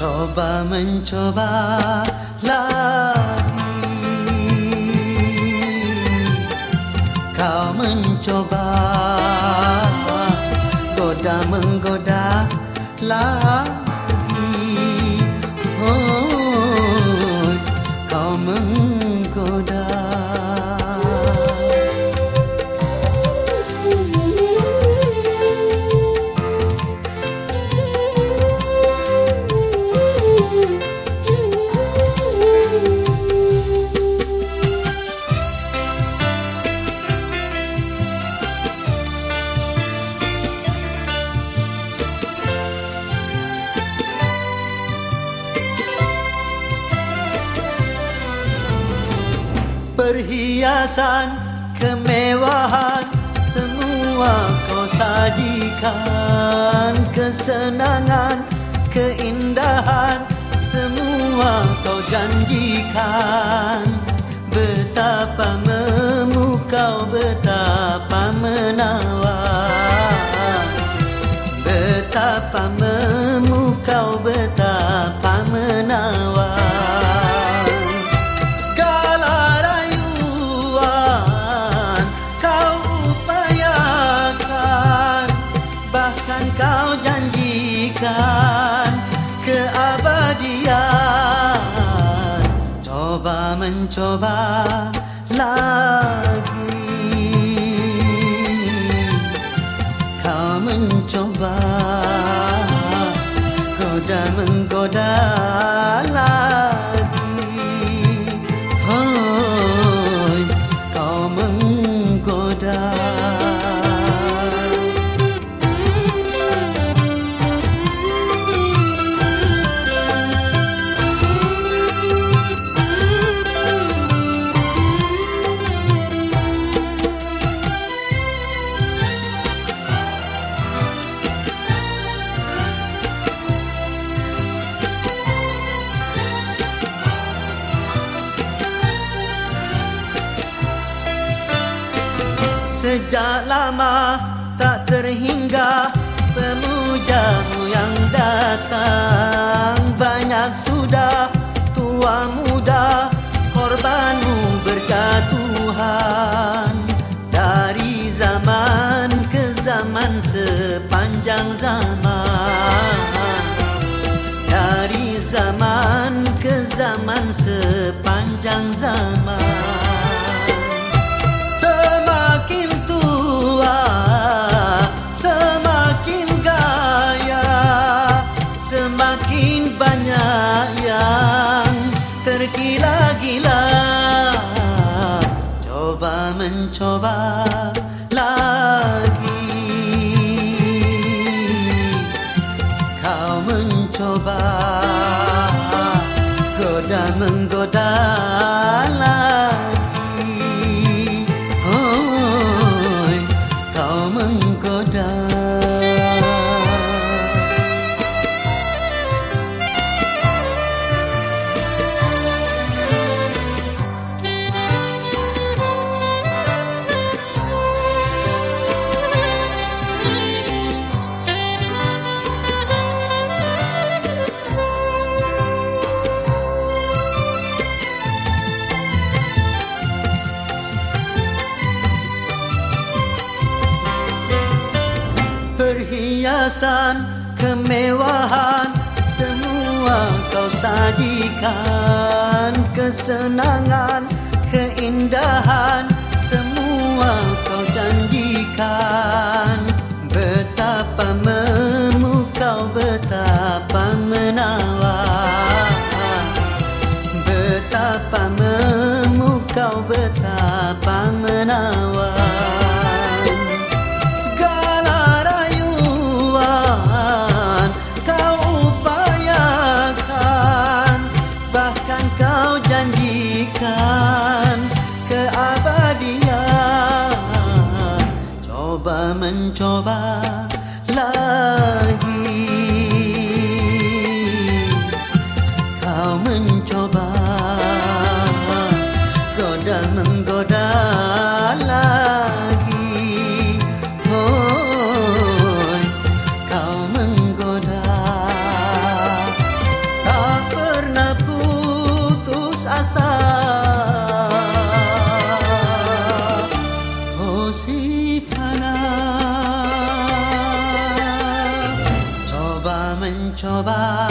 Coba mencoba lagi. Kau mencoba Goda menggoda lagi. Oh kau menggoda Perhiasan kemewahan. Semua kau sajikan Kesenangan, keindahan. Semua kau janjikan Betapa memukau, betapa menawan. Betapa memukau, betapa mencoba lagi Kau mencoba Goda menggoda Sejak lama tak terhingga Pemujamu yang datang. Banyak sudah tua muda Korbanmu berjatuhan. Dari zaman ke zaman sepanjang zaman. Dari zaman ke zaman sepanjang zaman mencoba Goda menggoda lagi Perhiasan, kemewahan. Semua kau sajikan Kesenangan, keindahan. Semua kau janjikan mencoba lagi Coba mencoba